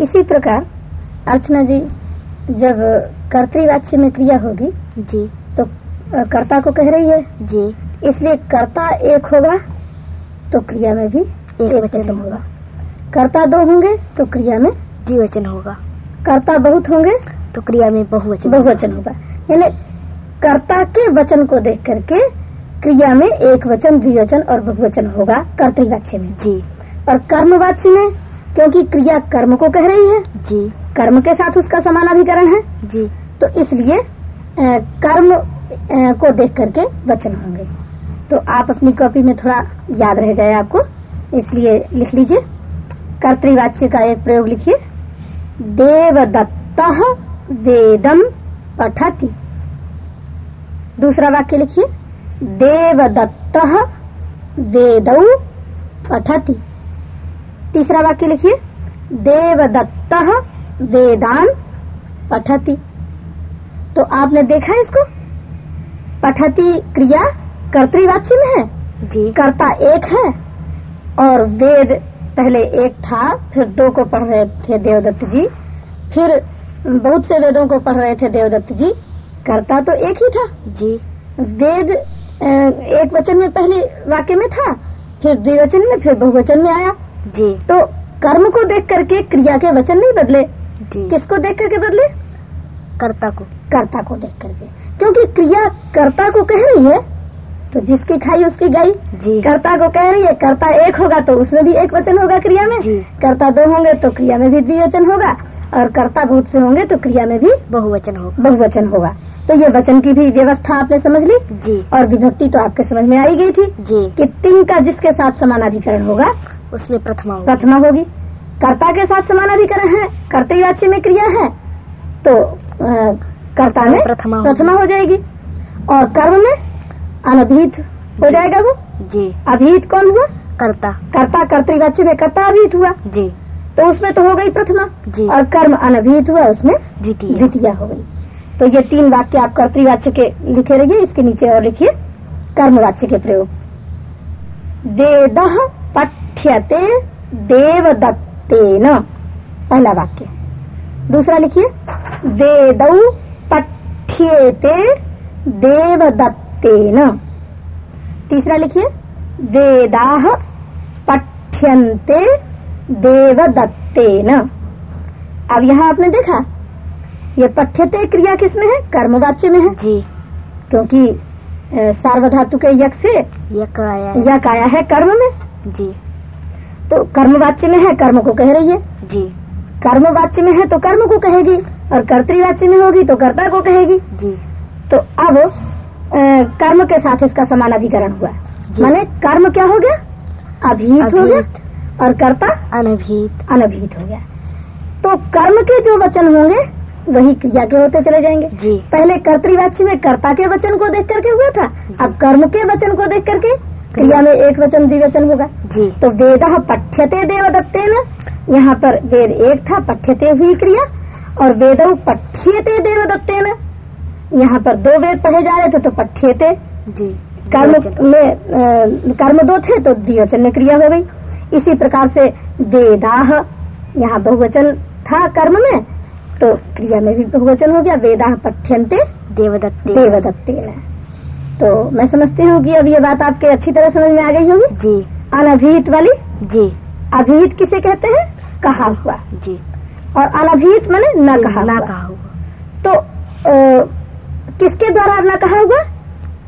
इसी प्रकार अर्चना जी जब कर्तवाच्य में क्रिया होगी जी। तो कर्ता को कह रही है? जी। इसलिए कर्ता एक होगा तो क्रिया में भी एक वचन होगा। कर्ता दो होंगे तो क्रिया में द्विवचन होगा। कर्ता बहुत होंगे तो क्रिया में बहुवचन बहुवचन होगा। यानी कर्ता के वचन को देख करके क्रिया में एक वचन द्विवचन और बहुवचन होगा कर्तवाच्य में। जी। और कर्मवाच्य में क्योंकि क्रिया कर्म को कह रही है। जी। कर्म के साथ उसका समानाधिकरण है। जी। तो इसलिए कर्म को देख करके वचन होंगे। तो आप अपनी कॉपी में थोड़ा याद रह जाए आपको। इसलिए लिख लीजिए। कर्तवाच्य का एक प्रयोग लिखिए। देवदत्त वेदम पठति। दूसरा वाक्य लिखिए। देवदत्त वेदौ पठति। तीसरा वाक्य लिखिए। देवदत्त वेदान पठती। तो आपने देखा है इसको? पठती क्रिया कर्तवाच्य में है? जी। कर्ता एक है। और वेद पहले एक था फिर दो को पढ़ रहे थे देवदत्त जी। फिर बहुत से वेदों को पढ़ रहे थे देवदत्त जी। कर्ता तो एक ही था। जी। वेद एक वचन में पहले वाक्य में था फिर द्विवचन में फिर बहुवचन में आया। जी। तो कर्म को देख करके क्रिया के वचन नहीं बदले। जी। किसको देख करके बदले? कर्ता को। कर्ता को देख करके। क्योंकि क्रिया कर्ता को कह रही है तो जिसकी खाई उसकी गई। जी। कर्ता को कह रही है कर्ता एक होगा तो उसमें भी एक वचन होगा क्रिया में। कर्ता दो होंगे तो क्रिया में भी द्विवचन होगा और कर्ता बहुत से होंगे तो क्रिया में भी बहुवचन होगा। बहुवचन होगा। तो ये वचन की भी व्यवस्था आपने समझ ली? जी। और विभक्ति तो आपके समझ में आई गई थी जी। कि तिंग का जिसके साथ समानाधिकरण होगा उसमें प्रथमा होगा। प्रथमा होगी। कर्ता के साथ समानाधिकरण है कर्तवाच्य में क्रिया है तो कर्ता में प्रथमा प्रथमा हो जाएगी। और कर्म में अनभिहित हो जाएगा वो? जी। अभिहित कौन हुआ? कर्ता। कर्ता कर्तवाच्य में कर्ता अभिहित हुआ। जी। तो उसमें तो हो गई प्रथमा। जी। और कर्म अनभिहित हुआ उसमें द्वितीय। द्वितीय हो गई। तो ये तीन वाक्य आप कर्तवाच्य के लिखे रहिए इसके नीचे और लिखिए कर्मवाच्य के प्रयोग। वेद पठ्यते देवदत्तेन पहला वाक्य। दूसरा लिखिए। वेदौ पठ्येते देवदत्तेन। तीसरा लिखिए। वेदाः पठ्यन्ते देवदत्तेन। अब यहाँ आपने देखा ये पठ्यते क्रिया किसमें है? कर्मवाच्य में है। जी। क्योंकि सार्वधातु के यक से यक आया है। यक आया है कर्म में। जी। तो कर्मवाच्य में है कर्म को कह रही है। जी। कर्मवाच्य में है तो कर्म को कहेगी और कर्तवाच्य में होगी तो कर्ता को कहेगी। जी। तो अब अ, कर्म के साथ इसका समानाधिकरण हुआ। जी। माने कर्म क्या हो गया? अभीत हो गया और कर्ता? अनभिहित अनभिहित हो गया। तो कर्म के जो वचन होंगे वही क्रिया के होते चले जाएँगे। जी। पहले कर्तवाच्य में कर्ता के वचन को देख करके हुआ था। अब कर्म के वचन को देख करके क्रिया में एक वचन द्विवचन होगा। जी। तो वेद पठ्यते देवदत्ते न यहाँ पर वेद एक था पठ्यते हुई क्रिया और वेद पठ्यते देवदत्ते न यहाँ पर दो वेद पढ़े जा रहे थे तो पठ्यते। जी। कर्म में अ, कर्म दो थे तो द्विवचन में क्रिया हो गई। इसी प्रकार से वेदाह यहाँ बहुवचन था कर्म में तो क्रिया में भी बहुवचन हो गया। वेदाह पठ्यंते देवदत्ते देवदत्ते तो मैं समझती हूँ कि अब ये बात आपके अच्छी तरह समझ में आ गई होगी। जी। अनभिहित वाली? जी। अभिहित किसे कहते हैं? कहा हुआ। जी। और अनभिहित मैंने न कहा ना कहा हुआ। तो किसके द्वारा न कहा हुआ?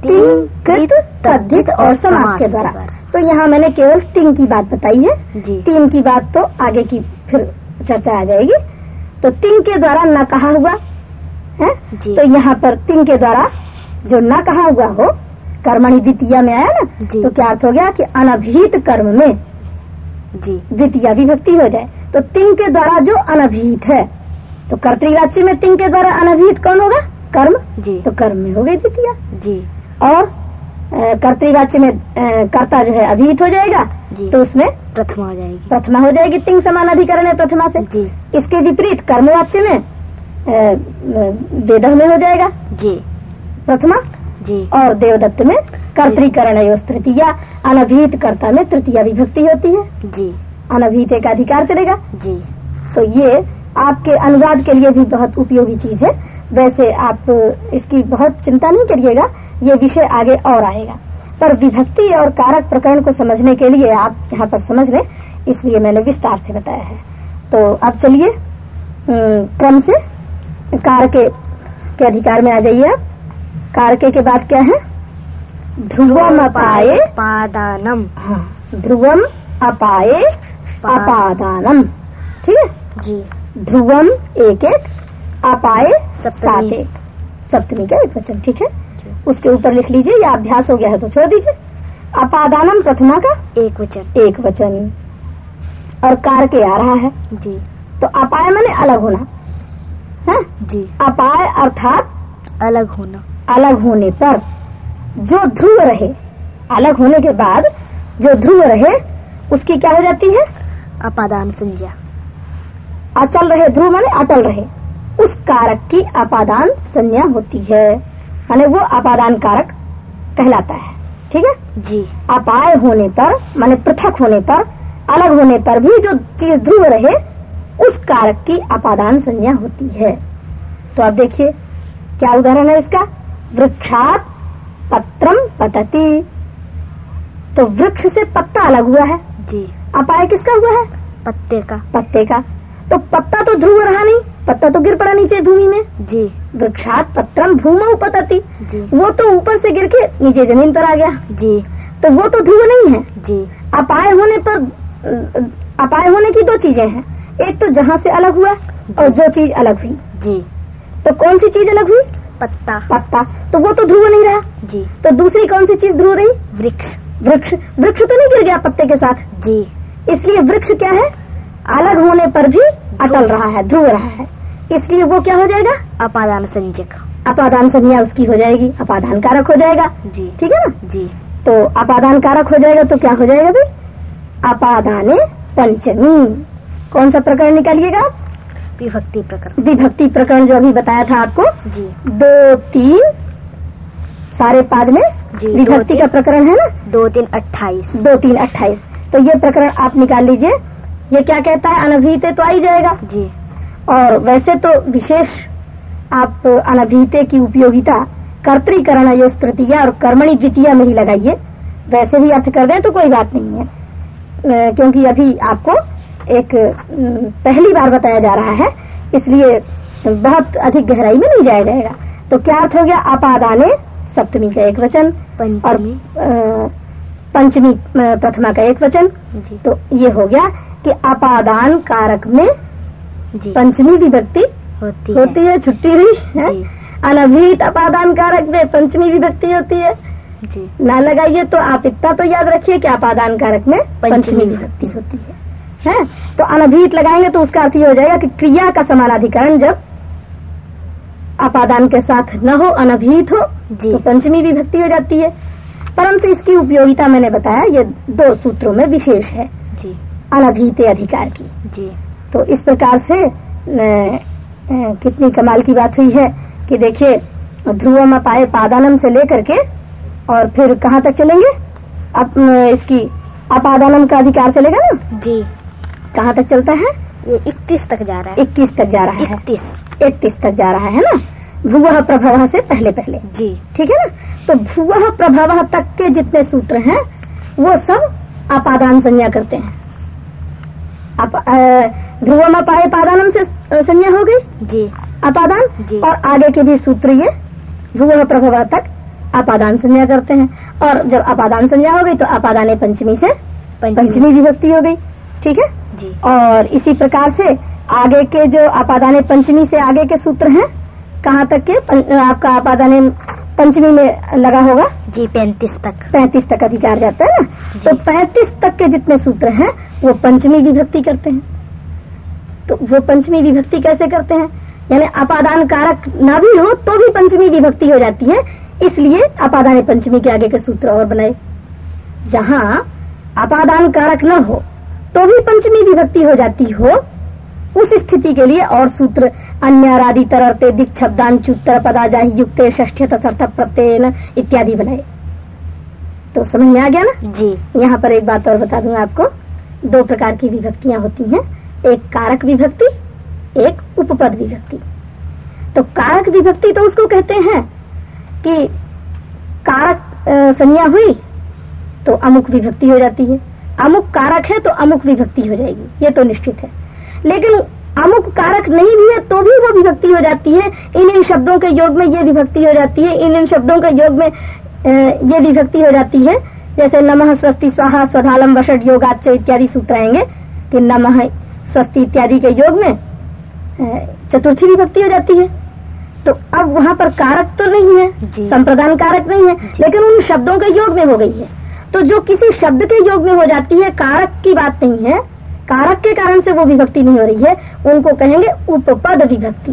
कृत तद्धित और समाज के द्वारा। तो यहाँ मैंने केवल तीन की बात बताई है। जी। तीन की बात तो आगे की फिर चर्चा आ जाएगी। तो तिंग के द्वारा न कहा हुआ है? जी। तो यहाँ पर तीन के द्वारा जो न कहा हुआ हो कर्मणि द्वितीय में आया ना तो क्या अर्थ हो गया कि अनभिहित कर्म में जी। द्वितीय विभक्ति हो जाए? तो तिंग के द्वारा जो अनभिहित है तो कर्तवाच्य में तिंग के द्वारा अनभिहित कौन होगा? कर्म। जी। तो कर्म में हो गई द्वितीय। जी। और कर्तवाच्य में कर्ता जो है अभिहित हो जाएगा जी। तो उसमें प्रथमा हो जाएगी। प्रथमा हो जाएगी तिंग समान अधिकरण है प्रथमा से। जी। इसके विपरीत कर्मवाच्य में वेद में हो जाएगा। जी। प्रथमा जी। और देवदत्त में कर्तरीकरण है तृतीय अनभिहित कर्ता में तृतीय विभक्ति होती है। जी। अनभिहित एक अधिकार चलेगा। जी। तो ये आपके अनुवाद के लिए भी बहुत उपयोगी चीज़ है। वैसे आप इसकी बहुत चिंता नहीं करिएगा ये विषय आगे और आएगा। पर विभक्ति और कारक प्रकरण को समझने के लिए आप यहाँ पर समझ लें इसलिए मैंने विस्तार से बताया है। तो अब चलिए क्रम से कारके के अधिकार में आ जाइए आप। कारके के बाद क्या है? ध्रुवम अपाए पादानम। हाँ ध्रुवम अपाए अपादानम। ठीक है? जी। ध्रुवम एक एक अपाए सप्तमी। सात एक। सप्तमी का एक वचन ठीक है? उसके ऊपर लिख लीजिए या अभ्यास हो गया है तो छोड़ दीजिए। अपादानम प्रथमा का एक वचन। एक वचन। और कार के आ रहा है। जी। तो अपाय मैंने अलग होना। है? जी। अपाय अर्थात अलग होना। अलग होने पर जो ध्रुव रहे अलग होने के बाद जो ध्रुव रहे उसकी क्या हो जाती है? अपादान संज्ञा। अचल रहे ध्रुव माने अटल रहे। उस कारक की अपादान संज्ञा होती है। माने वो अपादान कारक कहलाता है। ठीक है? जी। अपाय होने पर माने पृथक होने पर अलग होने पर भी जो चीज़ ध्रुव रहे उस कारक की अपादान संज्ञा होती है। तो आप देखिए क्या उदाहरण है इसका? वृक्षात पत्रम पतति। तो वृक्ष से पत्ता अलग हुआ है। जी। अपाय किसका हुआ है? पत्ते का। पत्ते का। तो पत्ता तो ध्रुव रहा नहीं पत्ता तो गिर पड़ा नीचे भूमि में। जी। वृक्षात पत्रम भूमौ पतति। जी। वो तो ऊपर से गिर के नीचे ज़मीन पर आ गया। जी। तो वो तो ध्रुव नहीं है। जी। अपाय होने पर अपाय होने की दो चीज़ें हैं। एक तो जहाँ से अलग हुआ और जो चीज़ अलग हुई। जी। तो कौन सी चीज़ अलग हुई? पत्ता। पत्ता। तो वो तो ध्रुव नहीं रहा? जी। तो दूसरी कौन सी चीज़ ध्रुव रही? वृक्ष। वृक्ष। वृक्ष तो नहीं गिर गया पत्ते के साथ? जी। इसलिए वृक्ष क्या है? अलग होने पर भी अटल रहा है ध्रुव रहा है। इसलिए वो क्या हो जाएगा? अपादान संज्ञक अपादान संज्ञा उसकी हो जाएगी। अपादान कारक हो जाएगा। जी। ठीक है ना? जी। तो अपादान कारक हो जाएगा तो क्या हो जाएगा भाई? अपादाने पंचमी। कौन सा प्रकरण निकालिएगा आप? विभक्ति प्रकरण। विभक्ति प्रकरण जो अभी बताया था आपको जी। दो तीन सारे पाद में जी, विभक्ति का प्रकरण है ना? दो तीन अट्ठाईस। दो तीन अट्ठाईस। तो ये प्रकरण आप निकाल लीजिए। ये क्या कहता है? अनभिहिते तो आ ही जाएगा। जी। और वैसे तो विशेष आप अनभिहिते की उपयोगिता कर्तरीकरण योस तृतीया और कर्मणि द्वितीय में ही लगाइए। वैसे भी अर्थ कर दें तो कोई बात नहीं है। क्योंकि अभी आपको एक पहली बार बताया जा रहा है इसलिए बहुत अधिक गहराई में नहीं जाया जाएगा। तो क्या अर्थ हो गया? अपादाने सप्तमी का एक वचन और पंचमी प्रथमा का एक वचन। तो ये हो गया कि अपादान कारक में जी। पंचमी विभक्ति होती होती है। छुट्टी हुई है? जी। अपादान कारक में पंचमी विभक्ति होती है। जी। ना लगाइए तो आप इतना तो याद रखिए कि अपादान कारक में पंचमी विभक्ति होती है। है तो अनभिहित लगाएँगे तो उसका अर्थ ये हो जाएगा कि क्रिया का समानाधिकरण जब अपादान के साथ न हो अनभिहित हो जी। तो पंचमी विभक्ति हो जाती है। परंतु इसकी उपयोगिता मैंने बताया ये दो सूत्रों में विशेष है। जी। अनभिहित अधिकार की। जी। तो इस प्रकार से न, अ, कितनी कमाल की बात हुई है कि देखिए ध्रुवम पाए पादानम से लेकर के और फिर कहाँ तक चलेंगे? अब इसकी अपादानम का अधिकार चलेगा ना? जी। कहाँ तक चलता है? ये इकतीस तक जा रहा है। इक्कीस तक जा रहा है। इकतीस। इकतीस तक जा रहा है ना? भुवह प्रभाव से पहले पहले। जी। ठीक है ना? तो भुवह प्रभाव तक के जितने सूत्र हैं वो सब अपादान संज्ञा करते हैं। ध्रुवम पाए पादानम से संज्ञा हो गई? जी। अपादान? जी। और आगे के भी सूत्र ये ध्रुव प्रभाव तक अपादान संज्ञा करते हैं। और जब अपादान संज्ञा हो गई तो अपादाने पंचमी से पंचमी विभक्ति हो गई। ठीक है? और इसी प्रकार से आगे के जो अपादाने पंचमी से आगे के सूत्र हैं कहाँ तक के आपका अपादाने पंचमी में लगा होगा? जी पैंतीस तक। पैंतीस तक अधिकार जाता है ना? तो पैंतीस तक के जितने सूत्र हैं वो पंचमी विभक्ति करते हैं। तो वो पंचमी विभक्ति कैसे करते हैं? यानी अपादान कारक ना भी हो तो भी पंचमी विभक्ति हो जाती है। इसलिए अपादान पंचमी के आगे के सूत्र और बनाए। जहाँ अपादान कारक न हो तो भी पंचमी विभक्ति हो जाती हो उस स्थिति के लिए और सूत्र अन्य अन्यारादि तरते दिक शब्दान चुत्तर पदाजाही युक्त षष्ठ्य तसर्थ प्रत्ययन इत्यादि बनाए। तो समझ में आ गया ना? जी। यहाँ पर एक बात और बता दूँगा आपको। दो प्रकार की विभक्तियाँ होती हैं। एक कारक विभक्ति एक उपपद विभक्ति। तो कारक विभक्ति तो उसको कहते हैं कि कारक संज्ञा हुई तो अमुक विभक्ति हो जाती है। अमुक कारक है तो अमुक विभक्ति हो जाएगी। ये तो निश्चित है। लेकिन अमुक कारक नहीं भी है तो भी वो विभक्ति हो जाती है। इन इन शब्दों के योग में ये विभक्ति हो जाती है। इन इन शब्दों के योग में ये विभक्ति हो जाती है। जैसे नमः स्वस्ति स्वाहा स्वधालम वषट योगाच इत्यादि सूत्र आएँगे कि नमः स्वस्ति इत्यादि के योग में चतुर्थी विभक्ति हो जाती है। तो अब वहाँ पर कारक तो नहीं है संप्रदान कारक नहीं है लेकिन उन शब्दों के योग में हो गई है। तो जो किसी शब्द के योग में हो जाती है कारक की बात नहीं है। कारक के कारण से वो विभक्ति नहीं हो रही है। उनको कहेंगे उपपद विभक्ति।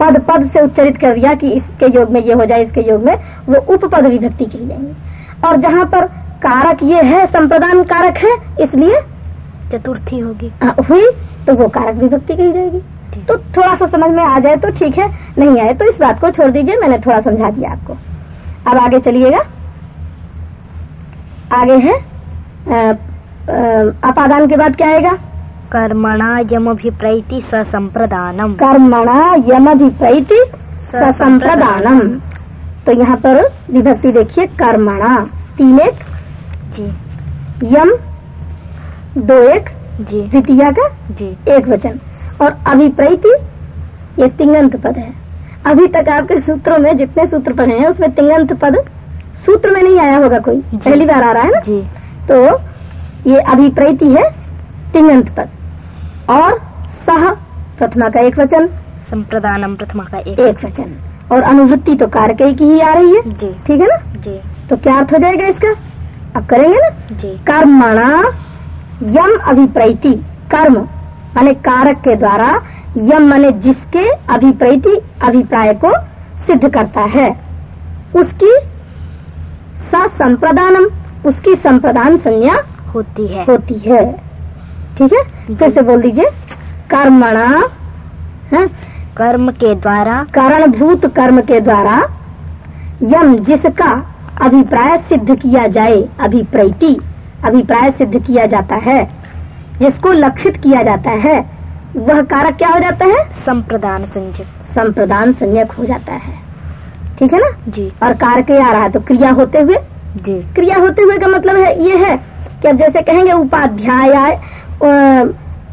पद पद से उच्चरित कर दिया कि इसके योग में ये हो जाए इसके योग में वो उपपद विभक्ति की जाएँगे। और जहाँ पर कारक ये है संप्रदान कारक है इसलिए चतुर्थी होगी। आ, हुई तो वो कारक विभक्ति कही जाएगी। तो थोड़ा सा समझ में आ जाए तो ठीक है नहीं आए तो इस बात को छोड़ दीजिए मैंने थोड़ा समझा दिया आपको। अब आगे चलिएगा। आगे है। अपादान के बाद क्या आएगा? कर्मणा यम यमभिप्रैति ससंप्रदानम। कर्मणा यम यमभिप्रैति ससंप्रदानम। तो यहाँ पर विभक्ति देखिए कर्मणा तीन एक। जी। यम दो एक। जी। द्वितीया का? जी। एक वचन। और अभिप्रैति ये तिंगंत पद है। अभी तक आपके सूत्रों में जितने सूत्र पढ़े हैं उसमें तिंगंत पद सूत्र में नहीं आया होगा कोई। पहली बार आ रहा है ना? जी। तो ये अभिप्रैति है तिंगंत पद। और सह प्रथमा का एक वचन। संप्रदानम प्रथमा का एक एक वचन। और अनुवृत्ति तो कारकई की ही आ रही है। जी। ठीक है ना? जी। तो क्या अर्थ हो जाएगा इसका? अब करेंगे ना? जी। कर्मणा यम अभिप्रैति। कर्म माने कारक के द्वारा। यम माने जिसके अभिप्रैति अभिप्राय को सिद्ध करता है। उसकी संप्रदानम उसकी संप्रदान संज्ञा होती है। होती है। ठीक है? फिर से बोल दीजिए। कर्मणा है? कर्म के द्वारा। कारणभूत कर्म के द्वारा यम जिसका अभिप्राय सिद्ध किया जाए अभिप्रैति अभिप्राय सिद्ध किया जाता है जिसको लक्षित किया जाता है वह कारक क्या हो जाता है? संप्रदान संजय संप्रदान संज्ञक हो जाता है। ठीक है ना? जी। और कारक आ रहा है तो क्रिया होते हुए? जी। क्रिया होते हुए का मतलब है ये है कि अब जैसे कहेंगे उपाध्याय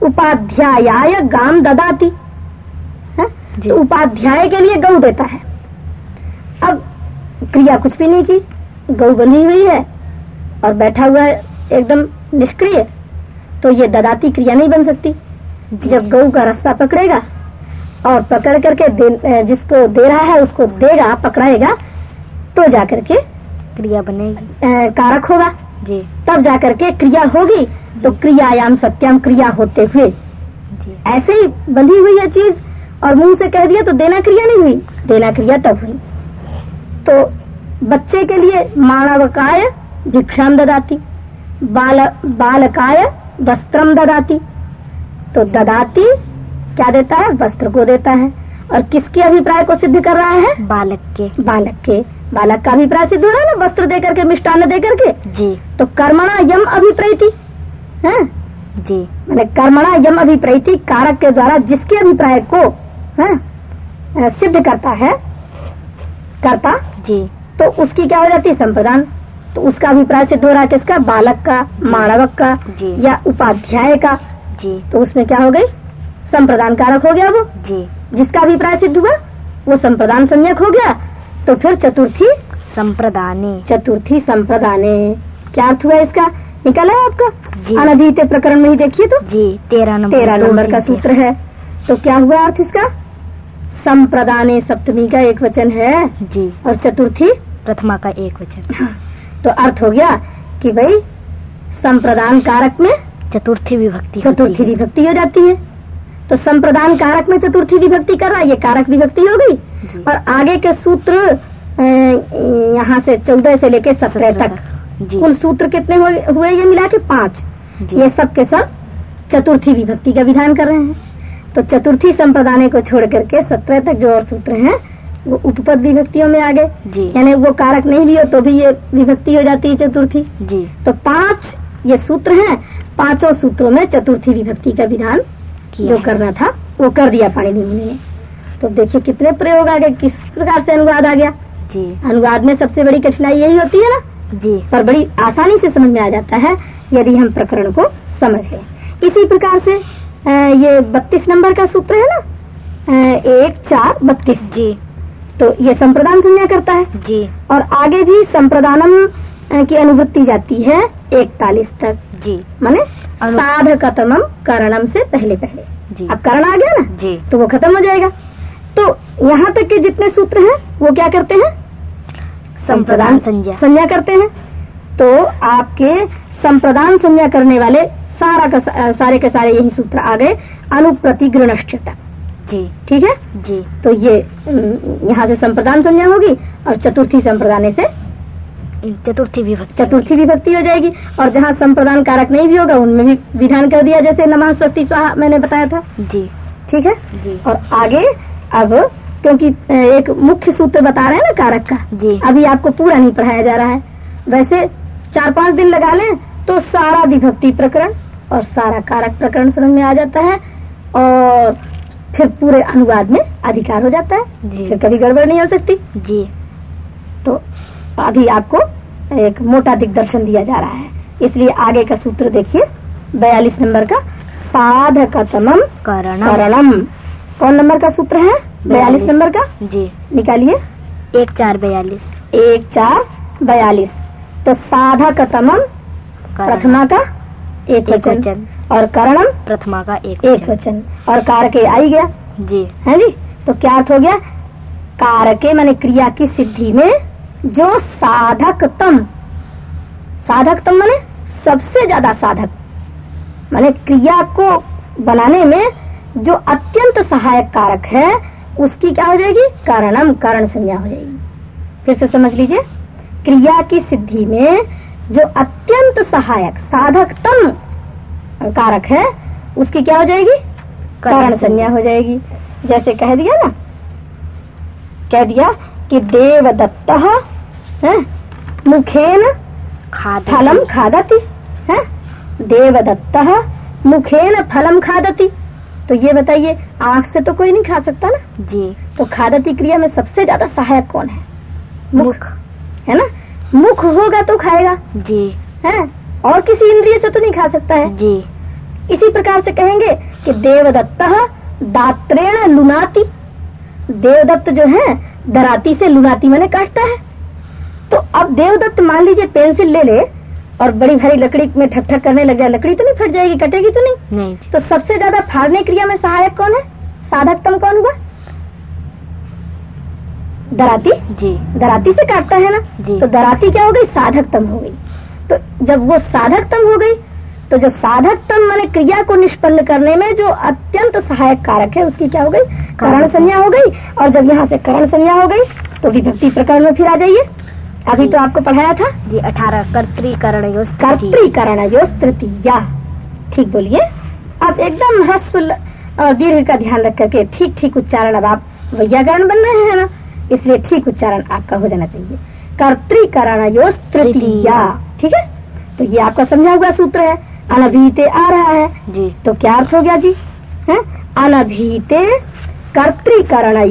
उपाध्याय गाम ददाती है? जी। तो उपाध्याय के लिए गऊ देता है। अब क्रिया कुछ भी नहीं की गऊ बनी हुई है और बैठा हुआ है एकदम निष्क्रिय तो ये ददाती क्रिया नहीं बन सकती। जब गऊ का रास्ता पकड़ेगा और पकड़ करके दे, जिसको दे रहा है उसको देगा पकड़ाएगा तो जाकर के क्रिया बनेगी। कारक होगा। जी। तब जाकर के क्रिया होगी तो क्रियायाम सत्यम क्रिया होते हुए। जी। ऐसे ही बंधी हुई है चीज़ और मुँह से कह दिया तो देना क्रिया नहीं हुई। देना क्रिया तब हुई। तो बच्चे के लिए मानवकाय भिक्षाम ददाती बाल बालकाय वस्त्रम ददाती। तो ददाती क्या देता है? वस्त्र को देता है। और किसके अभिप्राय को सिद्ध कर रहा है? बालक के। बालक के। बालक का अभिप्राय सिद्ध हो रहा है ना? वस्त्र दे करके मिष्टान दे करके जी। तो कर्मणा यम अभिप्रैति। है? जी। मैंने कर्मणा यम अभिप्रैति कारक के द्वारा जिसके अभिप्राय को है, सिद्ध करता है करता जी। तो उसकी क्या हो जाती है? संप्रदान। तो उसका अभिप्राय सिद्ध हो रहा है किसका? बालक का मानवक का जी। या उपाध्याय का। जी। तो उसमें क्या हो गई? संप्रदान कारक हो गया वो। जी। जिसका अभिप्राय सिद्ध हुआ वो संप्रदान संज्ञक हो गया। तो फिर चतुर्थी? संप्रदाने। चतुर्थी संप्रदाने। क्या अर्थ हुआ इसका? निकला है आपका? अनधीत प्रकरण में ही देखिए तो। जी तेरह नंबर तेरह नंबर का सूत्र है। तो क्या हुआ अर्थ इसका? संप्रदाने सप्तमी का एक वचन है। जी। और चतुर्थी? प्रथमा का एक वचन। तो अर्थ हो गया कि भाई संप्रदान कारक में चतुर्थी विभक्ति चतुर्थी विभक्ति हो जाती है। तो संप्रदान कारक में चतुर्थी विभक्ति कर रहा है ये कारक विभक्ति हो गई। और आगे के सूत्र यहाँ से चौदह से लेके सत्रह तक। कुल सूत्र कितने हुए ये मिला के पाँच। ये सब के सब चतुर्थी विभक्ति का विधान कर रहे हैं। तो चतुर्थी संप्रदाय को छोड़ करके सत्रह तक जो और सूत्र हैं वो उपपद विभक्तियों में आ गए यानी वो कारक नहीं भी हो तो भी ये विभक्ति हो जाती है चतुर्थी। जी। तो पाँच ये सूत्र हैं पाँचों सूत्रों में चतुर्थी विभक्ति का विधान जो करना था वो कर दिया पाणिनि मुनि ने तो देखिए कितने प्रयोग आ गए किस प्रकार से अनुवाद आ गया। जी। अनुवाद में सबसे बड़ी कठिनाई यही होती है ना? जी। पर बड़ी आसानी से समझ में आ जाता है यदि हम प्रकरण को समझ लें। इसी प्रकार से ये बत्तीस नंबर का सूत्र है ना? एक चार बत्तीस। जी। तो ये संप्रदान संज्ञा करता है। जी। और आगे भी संप्रदानम की अनुवृत्ति जाती है इकतालीस तक। जी। माने साधकतमम करणम से पहले पहले। जी। अब करण आ गया ना? जी। तो वो खत्म हो जाएगा। तो यहाँ तक के जितने सूत्र हैं वो क्या करते हैं? संप्रदान संज्ञा। संज्ञा करते हैं। तो आपके संप्रदान संज्ञा करने वाले सारा का सारे के सारे यही सूत्र आ गए। अनुप्रतिगृणश्च तक जी। ठीक है? जी। तो ये यहाँ से संप्रदान संज्ञा होगी और चतुर्थी संप्रदाने से चतुर्थी विभक्ति। चतुर्थी विभक्ति हो जाएगी और जहाँ संप्रदान कारक नहीं भी होगा उनमें भी विधान कर दिया जैसे नमः स्वस्ति स्वाहा मैंने बताया था। जी। ठीक है? जी। और आगे अब क्योंकि एक मुख्य सूत्र बता रहे हैं ना कारक का जी। अभी आपको पूरा नहीं पढ़ाया जा रहा है। वैसे चार पाँच दिन लगा लें तो सारा विभक्ति प्रकरण और सारा कारक प्रकरण समझ में आ जाता है और फिर पूरे अनुवाद में अधिकार हो जाता है। जी। फिर कभी गड़बड़ नहीं हो सकती। जी। तो अभी आपको एक मोटा दिग्दर्शन दिया जा रहा है। इसलिए आगे का सूत्र देखिए। बयालीस नंबर का साधकतमम करण। करणम कौन नंबर का सूत्र है? बयालीस नंबर का? जी। निकालिए। एक चार बयालीस। एक चार बयालीस। तो साधकतमम करण। प्रथमा का एक वचन और करणम प्रथमा का एक एक वचन। और कारके आई गया। जी। है जी? तो क्या अर्थ हो गया? कारके माने क्रिया की सिद्धि में जो साधकतम साधकतम माने सबसे ज़्यादा साधक। माने क्रिया को बनाने में जो अत्यंत सहायक कारक है, उसकी क्या हो जाएगी? कारणम, कारण संज्ञा हो जाएगी। फिर से समझ लीजिए। क्रिया की सिद्धि में जो अत्यंत सहायक साधकतम कारक है, उसकी क्या हो जाएगी? कारण संज्ञा हो जाएगी। जैसे कह दिया ना? कह दिया कि देवदत्त मुखेन फलम खादति है? देवदत्त मुखेन फलम खादती। तो ये बताइए आँख से तो कोई नहीं खा सकता ना? जी। तो खादती क्रिया में सबसे ज़्यादा सहायक कौन है? मुख। है ना? मुख होगा तो खाएगा। जी। है? और किसी इंद्रिय से तो नहीं खा सकता है? जी। इसी प्रकार से कहेंगे कि देवदत्त दात्रेण लुनाती। देवदत्त जो है दराती से लुनाती मैंने काटता है। तो अब देवदत्त मान लीजिए पेंसिल ले ले और बड़ी भारी लकड़ी में ठक ठक करने लग जाए लकड़ी तो नहीं फट जाएगी कटेगी तो नहीं? नहीं। तो सबसे ज़्यादा फाड़ने क्रिया में सहायक कौन है? साधकतम कौन हुआ? दराती? जी। दराती से काटता है ना? जी। तो दराती क्या हो गई? साधकतम हो गई। तो जब वो साधकतम हो गई तो जो साधकतम माने क्रिया को निष्पन्न करने में जो अत्यंत सहायक कारक है उसकी क्या हो गई? करण संज्ञा हो गई। और जब यहाँ से करण संज्ञा हो गई तो विभक्ति प्रकरण में फिर आ जाइए। अभी तो आपको पढ़ाया था? जी अठारह कर्तृकरण यो। तृतीया ठीक बोलिए। अब एकदम ह्रस्व ल- और दीर्घ का ध्यान रख करके ठीक ठीक उच्चारण अब आप वैयाकरण बन रहे हैं ना? इसलिए ठीक उच्चारण आपका हो जाना चाहिए। कर्तृकरण तृतीया ठीक है? तो ये आपका समझा हुआ सूत्र है। अनभीते आ रहा है। जी। तो क्या अर्थ हो गया जी? है? अनभीते कर्तृकरण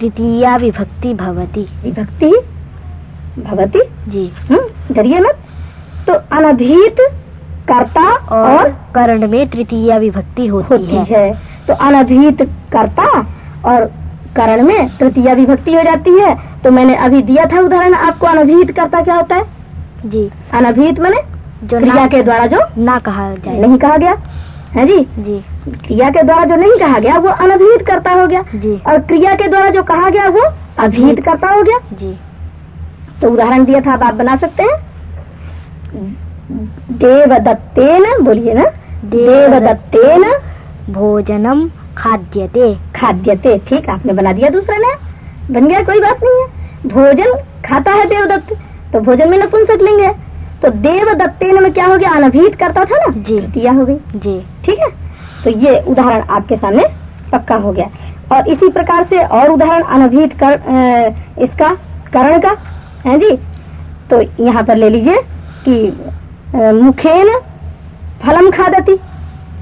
तृतीया विभक्ति भवती। विभक्ति भवती। जी। हम्म, डरिए मत। तो अनभीत कर्ता और, और कर्ण में तृतीय विभक्ति होती, होती है। है। तो अनभीत कर्ता और करण में तृतीय विभक्ति हो जाती है। तो मैंने अभी दिया था उदाहरण आपको अनभीत कर्ता क्या होता है? जी। अनभीत मैंने जो क्रिया के द्वारा जो ना कहा जाए। नहीं कहा गया। है जी? जी। क्रिया के द्वारा जो नहीं कहा गया वो अनभीत कर्ता हो गया। जी। और क्रिया के द्वारा जो कहा गया वो अभीत कर्ता हो गया। जी। तो उदाहरण दिया था अब आप बना सकते हैं। देवदत्तेन बोलिए ना। देवदत्तेन भोजनम खाद्यते। खाद्यते ठीक आपने बना दिया दूसरा नया। बन गया कोई बात नहीं है। भोजन खाता है देवदत्त तो भोजन में नपुंसक लिंग है। तो देवदत्तेन में क्या हो गया? अनभीत करता था ना? जी। दिया हो गई। जी। ठीक है? तो ये उदाहरण आपके सामने पक्का हो गया। और इसी प्रकार से और उदाहरण अनभीत कर इसका करण का। है जी? तो यहाँ पर ले लीजिए कि मुखेन फलम खा खादती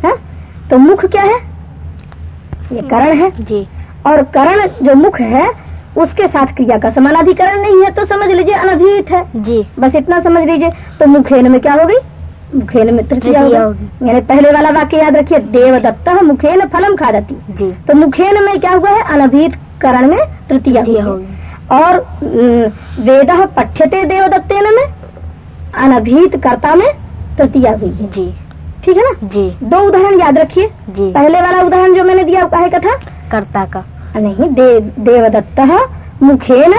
है? तो मुख क्या है? ये करण है। जी। और करण जो मुख है उसके साथ क्रिया का समानाधिकरण नहीं है तो समझ लीजिए अनभिहित है। जी। बस इतना समझ लीजिए। तो मुखेन में क्या हो गई मुखेन में तृतीया हो गई यानी पहले वाला वाक्य याद रखिए देवदत्त मुखेन फलम खा खादती। जी। तो मुखेन में क्या हुआ है? अनभिहित करण में तृतीया हो है। और वेद पठ्यते देवदत्तेन में अनभिहित कर्ता में तृतीया हुई है। जी। ठीक है ना? जी। दो उदाहरण याद रखिए। जी। पहले वाला उदाहरण जो मैंने दिया वो काहे का कर्ता का। नहीं दे, देवदत्त मुखेन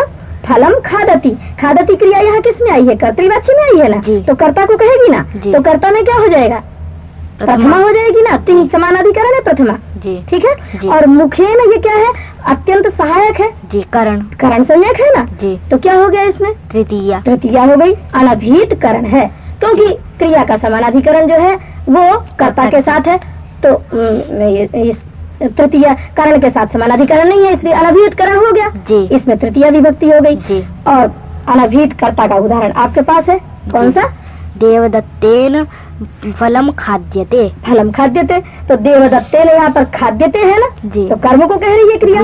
फलम खादती। खादती क्रिया यहाँ किसमें आई है? कर्तवाच्य में आई है ना। तो कर्ता को कहेगी ना? तो कर्ता में क्या हो जाएगा? प्रथमा हो जाएगी ना? तीन समानाधिकरण है प्रथमा। जी। ठीक है? जी। और मुखेन ये क्या है? अत्यंत सहायक है। जी करण। करण संज्ञक है ना? जी। तो क्या हो गया इसमें? तृतीया। तृतीया हो गई। अनभिहित करण है। क्योंकि क्रिया का समानाधिकरण जो है वो कर्ता के साथ है। तो इस तृतीय करण के साथ समानाधिकरण नहीं है इसलिए अनभिहित करण हो गया। जी। इसमें तृतीय विभक्ति हो गई। जी। और अनभिहित कर्ता का उदाहरण आपके पास है। कौन। सा? देवदत्तेन फलम खाद्यते। फलम खाद्यते? तो देवदत्ते ने यहाँ पर खाद्यते है ना? जी। तो कर्म को कह रही है क्रिया?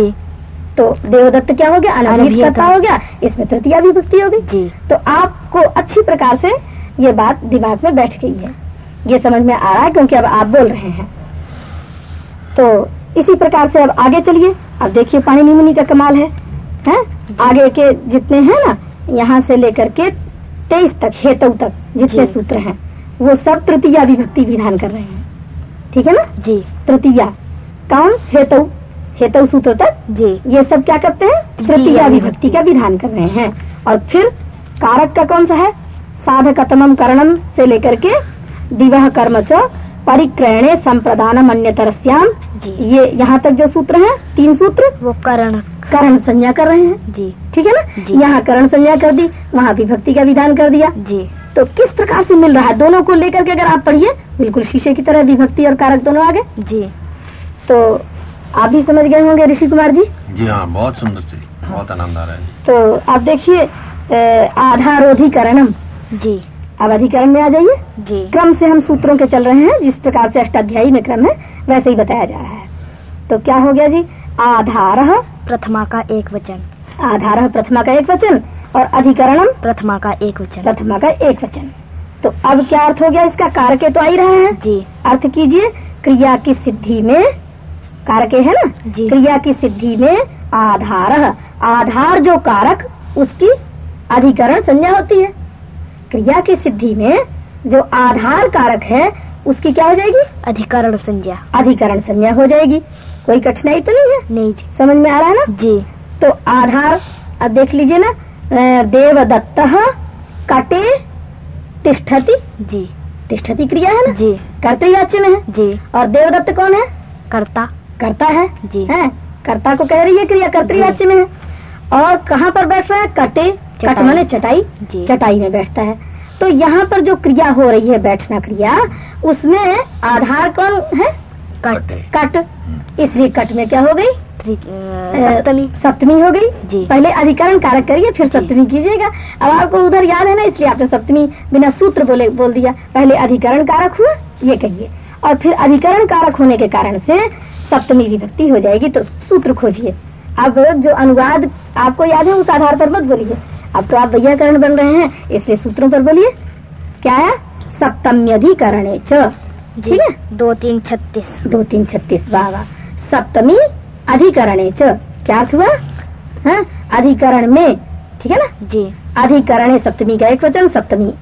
तो देवदत्त क्या हो गया? अनभिहित हो गया। इसमें तृतीय विभक्ति हो गई। जी। तो आपको अच्छी प्रकार से ये बात दिमाग में बैठ गई है। ये समझ में आ रहा है क्योंकि अब आप बोल रहे हैं। तो इसी प्रकार से अब आगे चलिए। अब देखिए पानी निमुनी का कमाल है। हैं? आगे के जितने हैं ना यहाँ से लेकर के तेईस तक हेतु तक जितने सूत्र हैं। वो सब तृतीया विभक्ति विधान कर रहे हैं। ठीक है ना? जी। तृतीया। कौन? हेतु। हेतु सूत्र तक? जी। ये सब क्या करते हैं? तृतीया विभक्ति। का विधान कर रहे हैं। और फिर कारक का कौन सा है? साधकतमम करणम से लेकर के दिवह कर्म च परिक्रयणे संप्रदानम अन्यतरस्याम। जी। ये यहाँ तक जो सूत्र है तीन सूत्र? वो करण। करण संज्ञा कर रहे हैं। जी। ठीक है। ना? यहाँ करण संज्ञा कर दी वहाँ विभक्ति का विधान कर दिया। जी। तो किस प्रकार से मिल रहा है? दोनों को लेकर के अगर आप पढ़िए बिल्कुल शीशे की तरह विभक्ति और कारक दोनों आगे। जी। तो आप भी समझ गए होंगे ऋषि कुमार जी? जी हाँ बहुत सुंदर से बहुत आनंद आ रहा है। तो आप देखिए आधारोधिकरणम। जी। अब अधिकरण में आ जाइए। जी। क्रम से हम सूत्रों के चल रहे हैं जिस प्रकार से अष्टाध्यायी में क्रम है वैसे ही बताया जा रहा है। तो क्या हो गया जी? आधार प्रथमा का एक वचन। आधार प्रथमा का एक वचन। और अधिकरणम प्रथमा का एक वचन। प्रथमा का एक वचन। तो अब क्या अर्थ हो गया? इसका कारक तो आ ही रहा है। जी। अर्थ कीजिए क्रिया की सिद्धि में कारक है ना? जी। क्रिया की सिद्धि में आधार। आधार जो कारक उसकी अधिकरण संज्ञा होती है। क्रिया की सिद्धि में जो आधार कारक है उसकी क्या हो जाएगी? अधिकरण संज्ञा। अधिकरण संज्ञा हो जाएगी। कोई कठिनाई तो नहीं है? नहीं जी। समझ में आ रहा है ना? जी। तो आधार अब देख लीजिए ना देवदत्त कटे तिष्ठति? जी। तिष्ठति क्रिया है ना? जी। कर्तवाच्य में है? जी। और देवदत्त कौन है? कर्ता। कर्ता है? जी। है? कर्ता को कह रही है क्रिया कर्तवाच्य में है। और कहाँ पर बैठ रहा है? कटे कट चटाई। माने चटाई। जी। चटाई में बैठता है। तो यहाँ पर जो क्रिया हो रही है बैठना क्रिया उसमें आधार कौन है? कट। कट। इसलिए कट में क्या हो गई? सप्तमी। सप्तमी हो गई? जी। पहले अधिकरण कारक करिए फिर सप्तमी कीजिएगा। अब आपको उधर याद है ना इसलिए आपने सप्तमी बिना सूत्र बोले बोल दिया। पहले अधिकरण कारक हुआ ये कहिए। और फिर अधिकरण कारक होने के कारण से सप्तमी विभक्ति हो जाएगी तो सूत्र खोजिए। अब जो अनुवाद आपको याद है उस आधार पर मत बोलिए। अब तो आप वैयाकरण बन रहे हैं इसलिए सूत्रों पर बोलिए। क्या है? सप्तम्यधिकरणे ठीक है? दो तीन छत्तीस। दो तीन छत्तीस वाह वाह। सप्तमी अधिकरणे च। क्या अर्थ हुआ हाँ? अधिकरण में ठीक है ना? जी। अधिकरण सप्तमी का एक वचन सप्तमी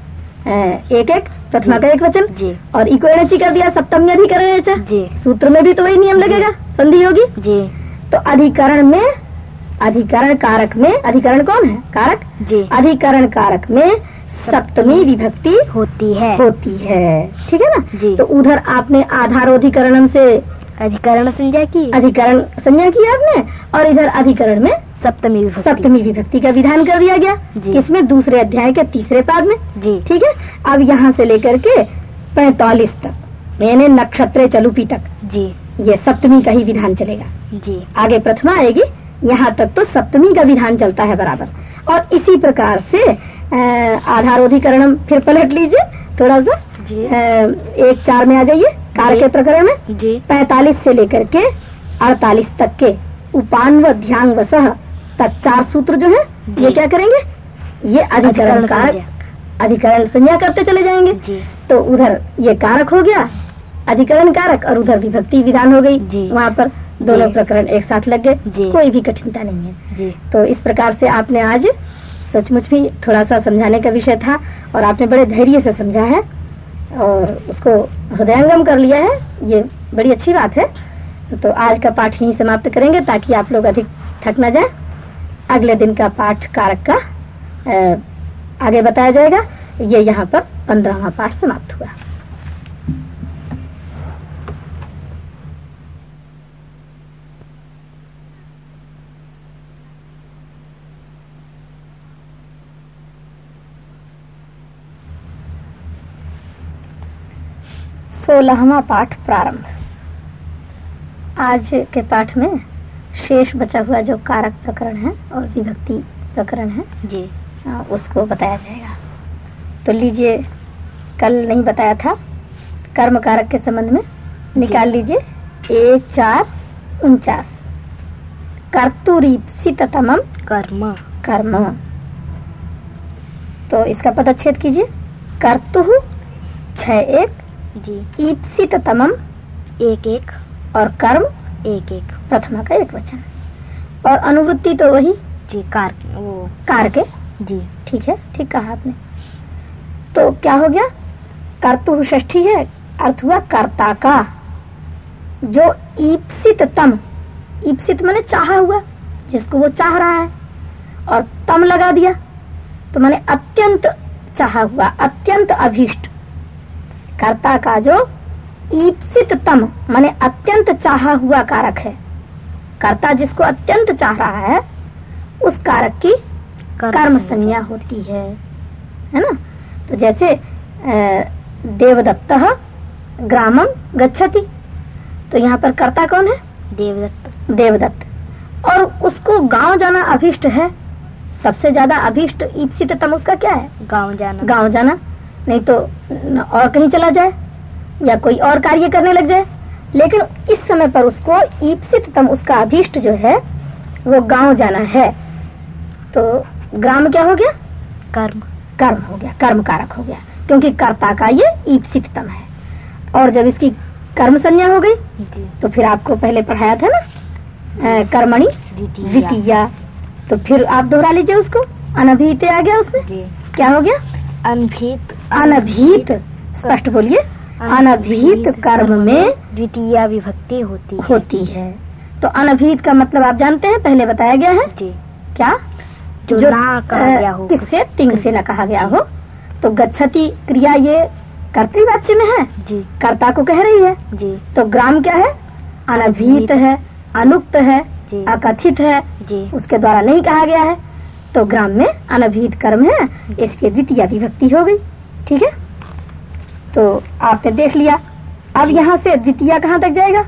एक एक प्रथमा का एक वचन। जी। और इको एणची कर दिया सप्तमी अधिकरण जी। सूत्र में भी तो वही नियम लगेगा। संधि होगी। जी। तो अधिकरण में अधिकरण कारक में अधिकरण कौन है? कारक? जी। अधिकरण कारक में सप्तमी विभक्ति होती है। होती है। ठीक है ना? जी। तो उधर आपने आधारोधिकरण से अधिकरण संज्ञा की। अधिकरण संज्ञा की आपने? और इधर अधिकरण में सप्तमी विभक्ति। सप्तमी विभक्ति का विधान कर दिया गया। इसमें दूसरे अध्याय के तीसरे पाद में। जी। ठीक है? अब यहाँ से लेकर के पैतालीस तक। मैंने नक्षत्र चलुपी तक जी। ये सप्तमी का ही विधान चलेगा। जी। आगे प्रथमा आएगी। यहाँ तक तो सप्तमी का विधान चलता है बराबर। और इसी प्रकार से आधारोधिकरण फिर पलट लीजिए। थोड़ा सा। जी। एक चार में आ जाइए। कारक जी। के प्रकरण में? पैतालीस से लेकर के अड़तालीस तक के उपान व ध्यान व सह तक चार सूत्र जो है ये क्या करेंगे? ये अधिकरण अधिकरण कारक अधिकरण संज्ञा करते चले जाएँगे। तो उधर ये कारक हो गया। अधिकरण कारक और उधर विभक्ति विधान हो गई। वहाँ पर दोनों प्रकरण एक साथ लग गए। कोई भी कठिनता नहीं है। तो इस प्रकार से आपने आज सचमुच भी थोड़ा सा समझाने का विषय था और आपने बड़े धैर्य से समझा है। और उसको हृदयंगम कर लिया है। ये बड़ी अच्छी बात है। तो आज का पाठ यही समाप्त करेंगे ताकि आप लोग अधिक थक न जाए। अगले दिन का पाठ कारक का आगे बताया जाएगा। ये यहाँ पर पंद्रहवा पाठ समाप्त हुआ। सोलहवा पाठ प्रारंभ। आज के पाठ में शेष बचा हुआ जो कारक प्रकरण है और विभक्ति प्रकरण है जी। आ, उसको बताया जाएगा। तो लीजिए कल नहीं बताया था कर्म कारक के संबंध में। निकाल लीजिए। एक चार उनचास। कर्तुरीप्सिततमम। कर्म। कर्म। तो इसका पदच्छेद कीजिए। कर्तु छ एक जी। ईप्सिततमम एक एक और कर्म एक एक प्रथमा का एक वचन। और अनुवृत्ति तो वही? जी कार के। वो कार के? जी। ठीक है ठीक कहा आपने। तो क्या हो गया? कर्तु षष्ठी है अर्थ हुआ कर्ता का। जो ईप्सित तम ईप्सित मैंने चाहा हुआ जिसको वो चाह रहा है और तम लगा दिया तो मैंने अत्यंत चाहा हुआ अत्यंत अभीष्ट। कर्ता का जो ईप्सित तम माने अत्यंत चाहा हुआ कारक है। कर्ता जिसको अत्यंत चाह रहा है उस कारक की कर्म संज्ञा। होती है। है ना? तो जैसे देवदत्त ग्रामम गच्छति तो यहाँ पर कर्ता कौन है? देवदत्त। देवदत्त। और उसको गाँव जाना अभिष्ट है। सबसे ज़्यादा अभिष्ट ईप्सिततम उसका क्या है? गाँव जाना। गाँव जाना। नहीं तो और कहीं चला जाए या कोई और कार्य करने लग जाए। लेकिन इस समय पर उसको ईप्सिततम उसका अभीष्ट जो है वो गाँव जाना है। तो ग्राम क्या हो गया? कर्म। कर्म हो गया कर्म कारक हो गया क्योंकि कर्ता का ये ईप्सिततम है। और जब इसकी कर्म संज्ञा हो गई तो फिर आपको पहले पढ़ाया था ना? कर्मणि? द्वितीया। तो फिर आप दोहरा लीजिए उसको। अनभीते आ गया उसमें। क्या हो गया? अनभीत अनभीत स्पष्ट बोलिए अनभीत कर्म में द्वितीय विभक्ति होती है। होती है। तो अनभीत का मतलब आप जानते हैं पहले बताया गया है। जी। क्या? जो जो ना कहा गया हो। किससे? तिंग से न कहा गया हो। तो गच्छति क्रिया ये कर्तृवाच्य में है। जी। कर्ता को कह रही है। जी। तो ग्राम क्या है? अनभीत है अनुक्त है अकथित है। जी। उसके द्वारा नहीं कहा गया है। तो ग्राम में अनभीत कर्म है। इसकी द्वितीय विभक्ति हो गई। ठीक है? तो आपने देख लिया। अब यहाँ से द्वितीय कहाँ तक जाएगा?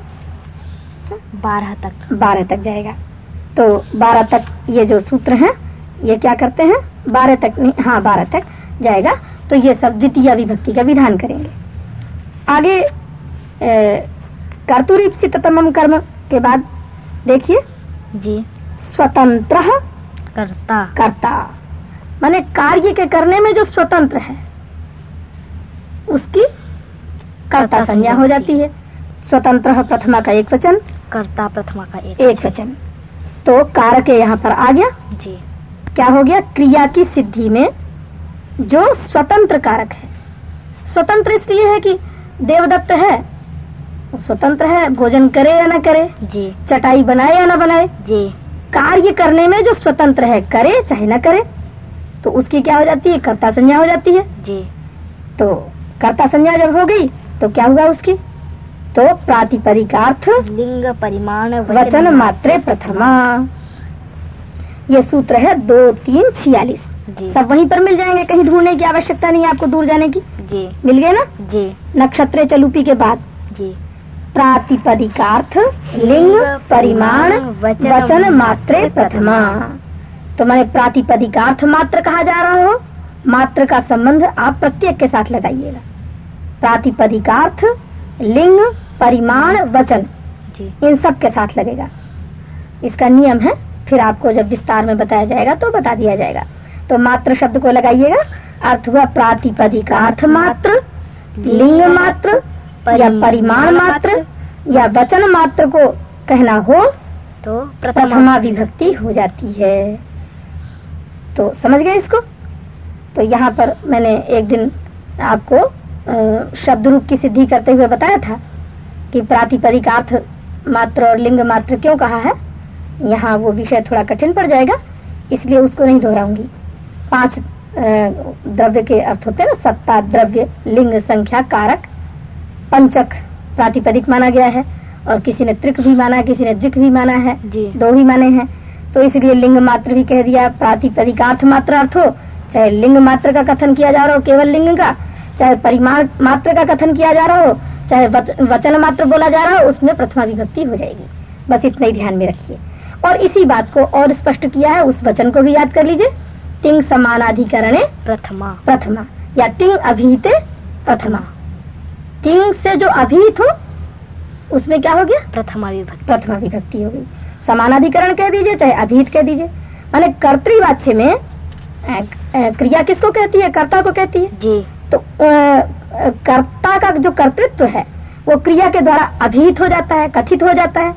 बारह तक। बारह तक जाएगा। तो बारह तक ये जो सूत्र हैं ये क्या करते हैं? बारह तक नहीं हाँ बारह तक जाएगा। तो ये सब द्वितीय विभक्ति का विधान करेंगे। आगे कर्तुरीप्सिततमम कर्म के बाद देखिए। जी। स्वतंत्र कर्ता। कर्ता। माने कार्य के करने में जो स्वतंत्र है उसकी कर्ता संज्ञा हो जाती है। स्वतंत्र प्रथमा का एक वचन कर्ता प्रथमा का एक एक वचन। तो कारक यहाँ पर आ गया। जी। क्या हो गया? क्रिया की सिद्धि में जो स्वतंत्र कारक है। स्वतंत्र इसलिए है कि देवदत्त है स्वतंत्र है भोजन करे या न करे जी। चटाई बनाए या न बनाए। जी। कार्य करने में जो स्वतंत्र है करे चाहे न करे तो उसकी क्या हो जाती है? कर्ता संज्ञा हो जाती है। जी। तो कर्ता संज्ञा जब हो गई तो क्या हुआ उसकी? तो प्रातिपदिकार्थ लिंग परिमाण वचन मात्रे। प्रथमा। ये सूत्र है दो तीन छियालीस। सब वहीं पर मिल जाएँगे कहीं ढूँढने की आवश्यकता नहीं है आपको दूर जाने की। जी। मिल गए ना? जी। नक्षत्र चलूपी के बाद। जी। प्रातिपदिकार्थ लिंग परिमाण वचन वचन मात्रे प्रथमा। तो मैंने प्रातिपदिकार्थ मात्र कहा जा रहा हो। मात्र का संबंध आप प्रत्येक के साथ लगाइएगा। प्रातिपदिकार्थ लिंग परिमाण वचन। जी। इन सब के साथ लगेगा। इसका नियम है फिर आपको जब विस्तार में बताया जाएगा तो बता दिया जाएगा। तो मात्र शब्द को लगाइएगा। अर्थ हुआ प्रातिपदिक अर्थ मात्र लिंग मात्र या परिमाण मात्र या वचन मात्र को कहना हो तो प्रथमा विभक्ति हो जाती है। तो समझ गए इसको? तो यहाँ पर मैंने एक दिन आपको शब्द रूप की सिद्धि करते हुए बताया था कि प्रातिपदिक अर्थ मात्र और लिंग मात्र क्यों कहा है? यहाँ वो विषय थोड़ा कठिन पड़ जाएगा इसलिए उसको नहीं दोहराऊँगी। पाँच द्रव्य के अर्थ होते हैं ना सत्ता द्रव्य लिंग संख्या कारक। पंचक प्रातिपदिक माना गया है और किसी ने त्रिक भी माना किसी ने द्विक भी माना है जी। दो ही माने हैं। तो इसलिए लिंग मात्र भी कह दिया प्रातिपदिकार्थ मात्र अर्थ हो चाहे लिंग मात्र का कथन किया जा रहा हो केवल लिंग का चाहे परिमाण मात्र का कथन किया जा रहा हो चाहे वचन मात्र बोला जा रहा हो उसमें प्रथमा विभक्ति हो जाएगी। बस इतना ही ध्यान में रखिए। और इसी बात को और स्पष्ट किया है उस वचन को भी याद कर लीजिए। तिंग समानाधिकरण प्रथमा। प्रथमा या तिंग अभीते प्रथमा। तिंग से जो अभीत हो उसमें क्या हो गया? प्रथमा विभक्ति। प्रथमा विभक्ति हो गई। समानाधिकरण कह दीजिए चाहे अभीत कह दीजिए। माने कर्तृवाच्य में क्रिया किसको कहती है? कर्ता को कहती है। जी। तो कर्ता का जो कर्तृत्व है वो क्रिया के द्वारा अभीत हो जाता है कथित हो जाता है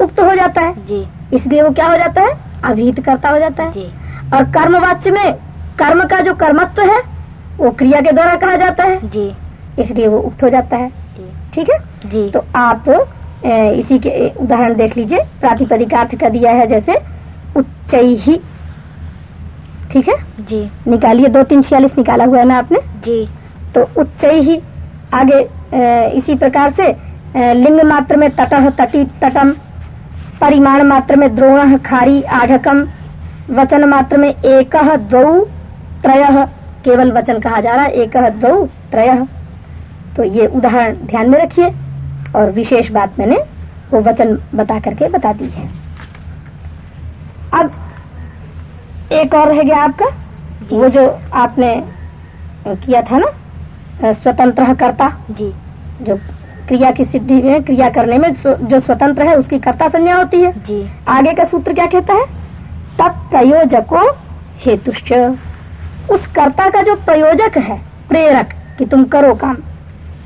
उक्त हो जाता है। जी। इसलिए वो क्या हो जाता है? अभीत कर्ता हो जाता है। जी। और कर्मवाच्य में कर्म का जो कर्मत्व है वो क्रिया के द्वारा कहा जाता है। जी। इसलिए वो उक्त हो जाता है। ठीक है? जी। तो आप इसी के उदाहरण देख लीजिए। प्रातिपदिकार्थ का दिया है जैसे उच्च ही ठीक है? जी। निकालिए दो तीन छियालीस निकाला हुआ है ना आपने? जी। तो उच्च ही आगे इसी प्रकार से लिंग मात्र में तटह तटी तटम परिमाण मात्र में द्रोण खारी आढ़कम वचन मात्र में एक द्वौ त्रय केवल वचन कहा जा रहा है एक द्वौ त्रय। तो ये उदाहरण ध्यान में रखिए और विशेष बात मैंने वो वचन बता करके बता दी है। अब एक और रह गया आपका? वो जो आपने किया था ना? स्वतंत्र कर्ता? जी। जो क्रिया की सिद्धि में क्रिया करने में जो स्वतंत्र है उसकी कर्ता संज्ञा होती है। जी। आगे का सूत्र क्या कहता है? तत्प्रयोजको हेतु उस कर्ता का जो प्रयोजक है प्रेरक कि तुम करो काम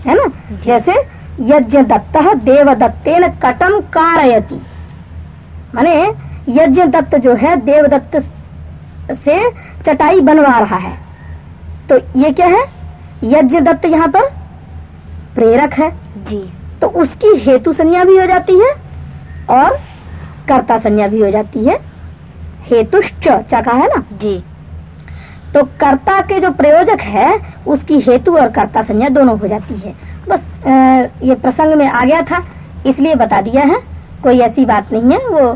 है ना? जैसे यज्ञ दत्त देव दत्तेन कटम कारयति। माने यज्ञ दत्त जो है देवदत्त से चटाई बनवा रहा है। तो ये क्या है? यज्ञ दत्त यहाँ पर प्रेरक है। जी। तो उसकी हेतु संज्ञा भी हो जाती है और कर्ता संज्ञा भी हो जाती है। हेतुश्च चका है ना? जी। तो कर्ता के जो प्रयोजक है उसकी हेतु और कर्ता संज्ञा दोनों हो जाती है। बस ये प्रसंग में आ गया था इसलिए बता दिया है। कोई ऐसी बात नहीं है वो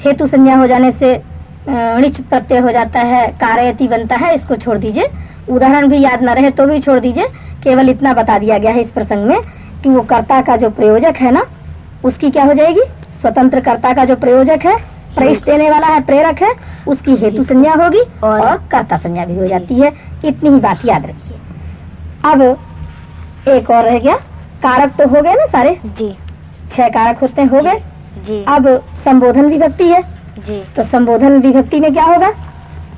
हेतु संज्ञा हो जाने से णिच प्रत्यय हो जाता है कार्यति बनता है इसको छोड़ दीजिए। उदाहरण भी याद न रहे तो भी छोड़ दीजिए। केवल इतना बता दिया गया है इस प्रसंग में कि वो कर्ता का जो प्रयोजक है ना उसकी क्या हो जाएगी? स्वतंत्र कर्ता का जो प्रयोजक है प्रेस देने वाला है प्रेरक है उसकी हेतु संज्ञा होगी और- और कर्ता संज्ञा भी हो जाती है। इतनी ही बात याद रखिए। अब एक और रह गया। कारक तो हो गए ना सारे? जी। छह कारक होते हैं हो गए। जी। अब संबोधन विभक्ति है। जी। तो संबोधन विभक्ति में क्या होगा?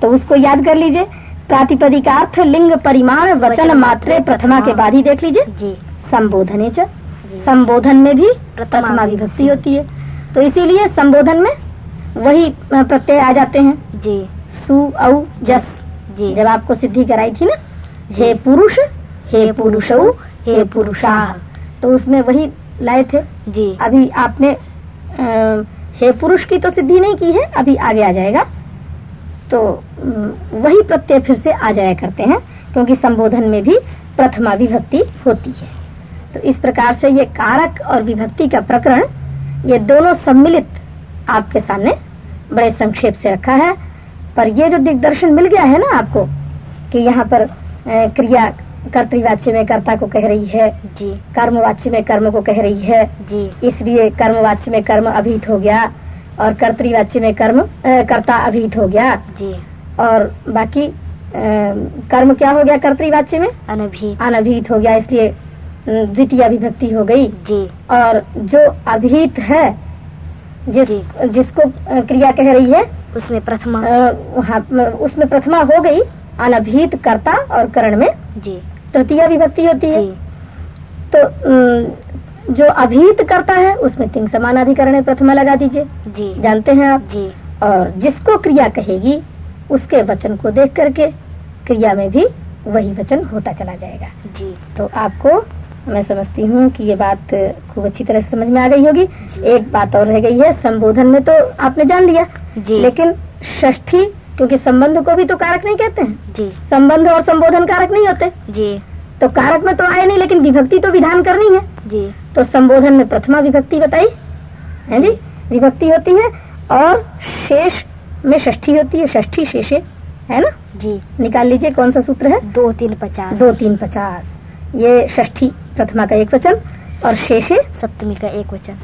तो उसको याद कर लीजिए। प्रातिपदिकार्थ लिंग परिमाण वचन मात्रे प्रथमा के बाद ही देख लीजिए। जी। संबोधने च। संबोधन में भी प्रथमा विभक्ति। होती है। तो इसीलिए संबोधन में वही प्रत्यय आ जाते हैं। जी। सु औ जस। जी। जब आपको सिद्धि कराई थी ना? हे पुरुष हे पुरुषौ हे पुरुषा। तो उसमें वही लाए थे। जी। अभी आपने अ, हे पुरुष की तो सिद्धि नहीं की है, अभी आगे आ जाएगा। तो वही प्रत्यय फिर से आ जाया करते हैं, क्योंकि संबोधन में भी प्रथमा विभक्ति होती है। तो इस प्रकार से ये कारक और विभक्ति का प्रकरण, ये दोनों सम्मिलित आपके सामने बड़े संक्षेप से रखा है। पर ये जो दिग्दर्शन मिल गया है ना आपको, कि यहाँ पर क्रिया कर्तवाच्य में कर्ता को कह रही है। जी। कर्मवाच्य में कर्म को कह रही है। जी। इसलिए कर्मवाच्य में कर्म अभीत हो गया और कर्तवाच्य में कर्म कर्ता अभीत हो गया। जी। और बाकी अ, कर्म क्या हो गया कर्तवाच्य में? अनभी अनभीत हो गया इसलिए द्वितीय अभिभक्ति हो गई। जी। और जो अभीत है जिस जिसको क्रिया कह रही है उसमें प्रथमा। हाँ, उसमें प्रथमा हो गई अनभित कर्ता और करण में। जी। तृतीय विभक्ति होती है। तो जो अभीत करता है उसमें तिंग समानाधिकरण प्रथमा लगा दीजिए। जी। जानते हैं आप? जी। और जिसको क्रिया कहेगी उसके वचन को देख करके क्रिया में भी वही वचन होता चला जाएगा। जी। तो आपको मैं समझती हूँ कि ये बात खूब अच्छी तरह से समझ में आ गई होगी। एक बात और रह गई है संबोधन में तो आपने जान लिया। जी। लेकिन षष्ठी क्योंकि संबंध को भी तो कारक नहीं कहते हैं। जी। संबंध और संबोधन कारक नहीं होते। जी। तो कारक में तो आए नहीं लेकिन विभक्ति तो विधान करनी है। जी। तो संबोधन में प्रथमा विभक्ति बताई। है जी? विभक्ति होती है और शेष में षष्ठी होती है। षष्ठी शेषे। है ना? जी। निकाल लीजिए कौन सा सूत्र है? दो तीन पचास। दो तीन पचास। ये षष्ठी प्रथमा का एक वचन और शेषे सप्तमी का एक वचन।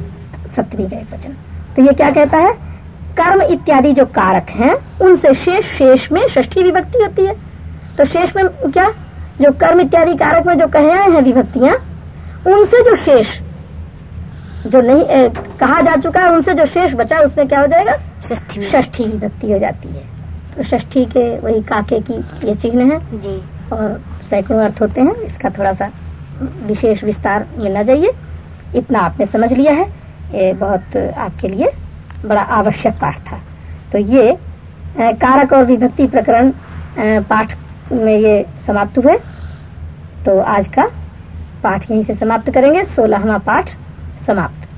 सप्तमी का एक वचन। तो ये क्या कहता है? कर्म इत्यादि जो कारक हैं उनसे शेष शेष में षष्ठी विभक्ति होती है। तो शेष में क्या? जो कर्म इत्यादि कारक में जो कहे आए हैं विभक्तियाँ उनसे जो शेष जो नहीं ए, कहा जा चुका है उनसे जो शेष बचा उसमें क्या हो जाएगा? षष्ठी विभक्ति हो जाती है। तो षष्ठी के वही काके की ये चिन्ह है। जी। और सैकड़ों अर्थ होते हैं। इसका थोड़ा सा विशेष विस्तार मिलना चाहिए। इतना आपने समझ लिया है। ये बहुत आपके लिए बड़ा आवश्यक पाठ था। तो ये कारक और विभक्ति प्रकरण पाठ में ये समाप्त हुए। तो आज का पाठ यहीं से समाप्त करेंगे। सोलहवा पाठ समाप्त।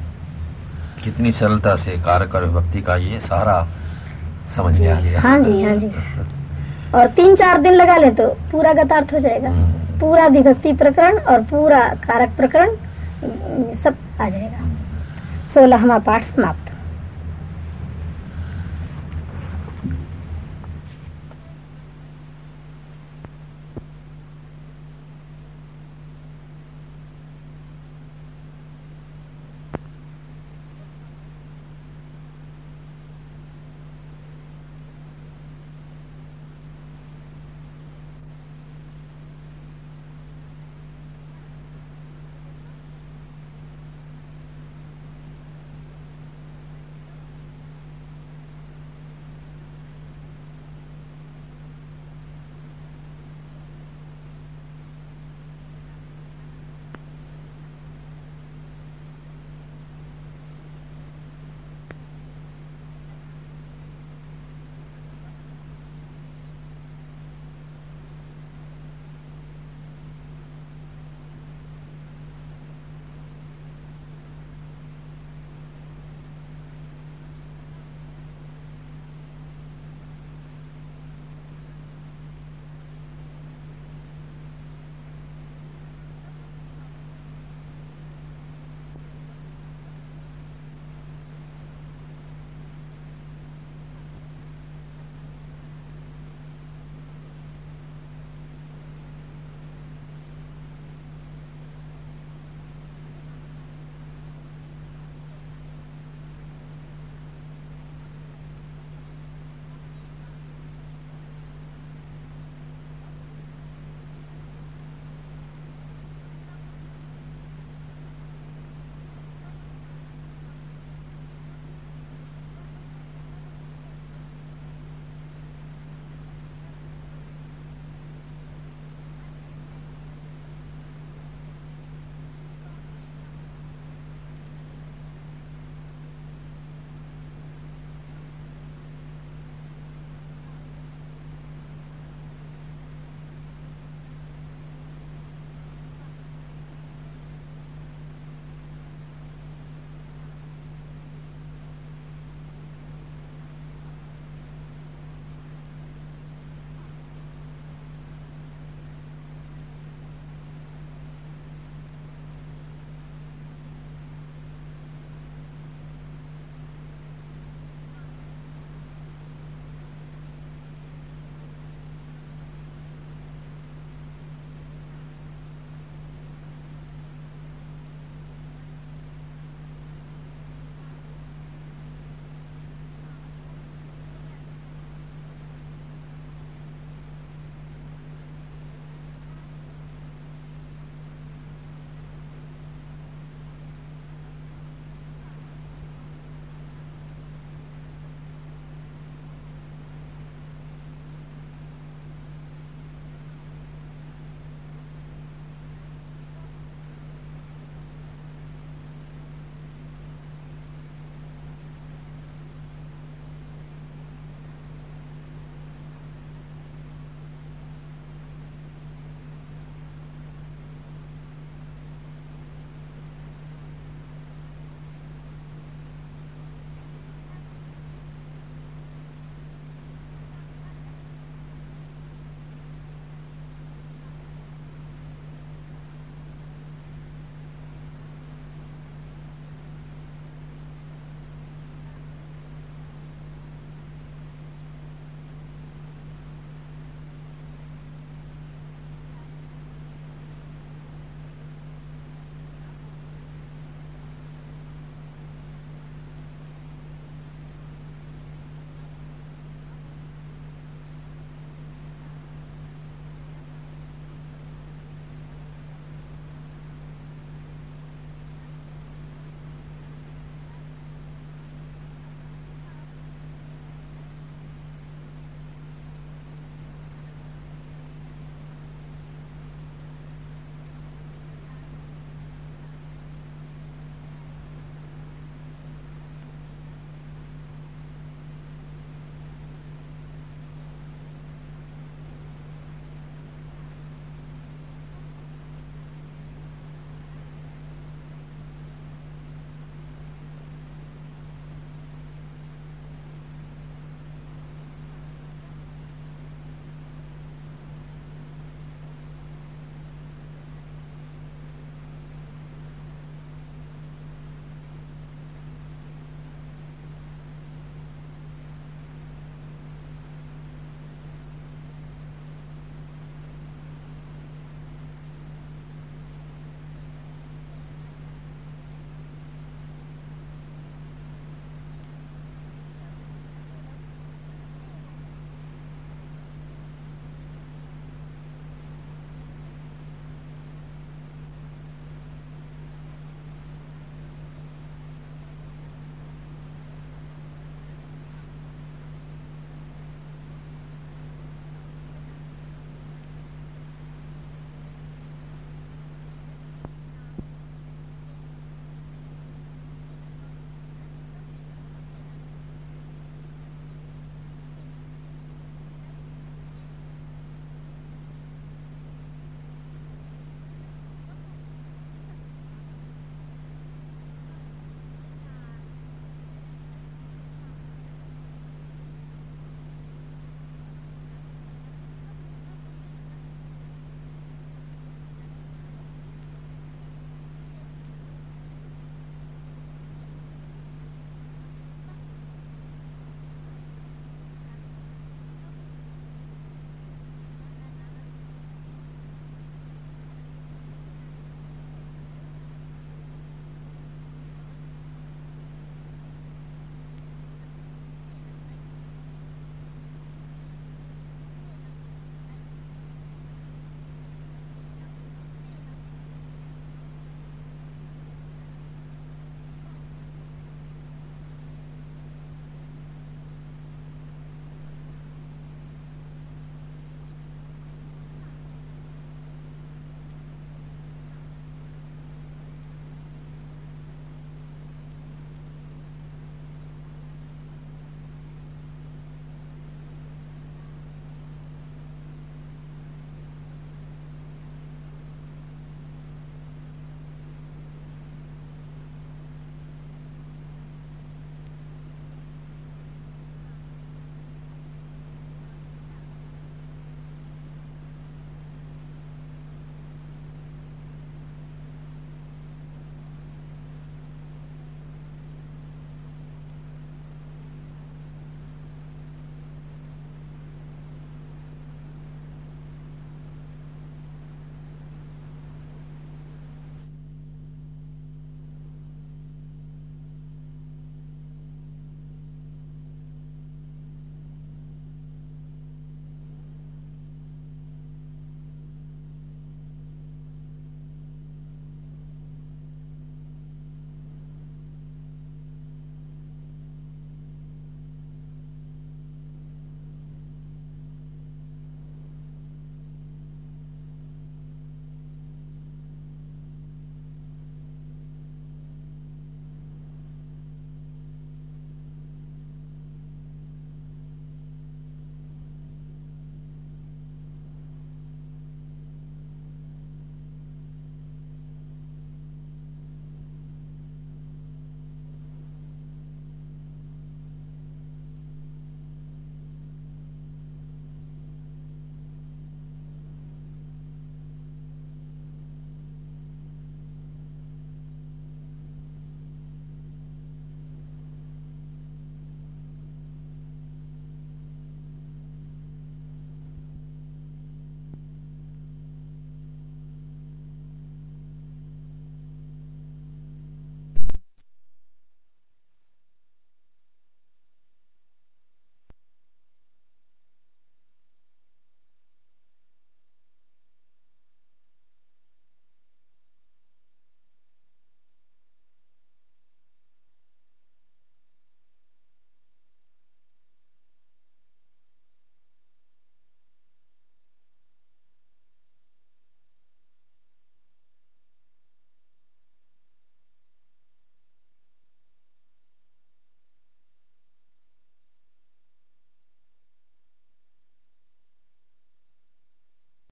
कितनी सरलता से कारक और विभक्ति का ये सारा समझ में आ गया। हाँ जी हाँ जी। और तीन चार दिन लगा ले तो पूरा गतार्थ हो जाएगा। हम्म। पूरा विभक्ति प्रकरण और पूरा कारक प्रकरण सब आ जाएगा। सोलहवा पाठ समाप्त।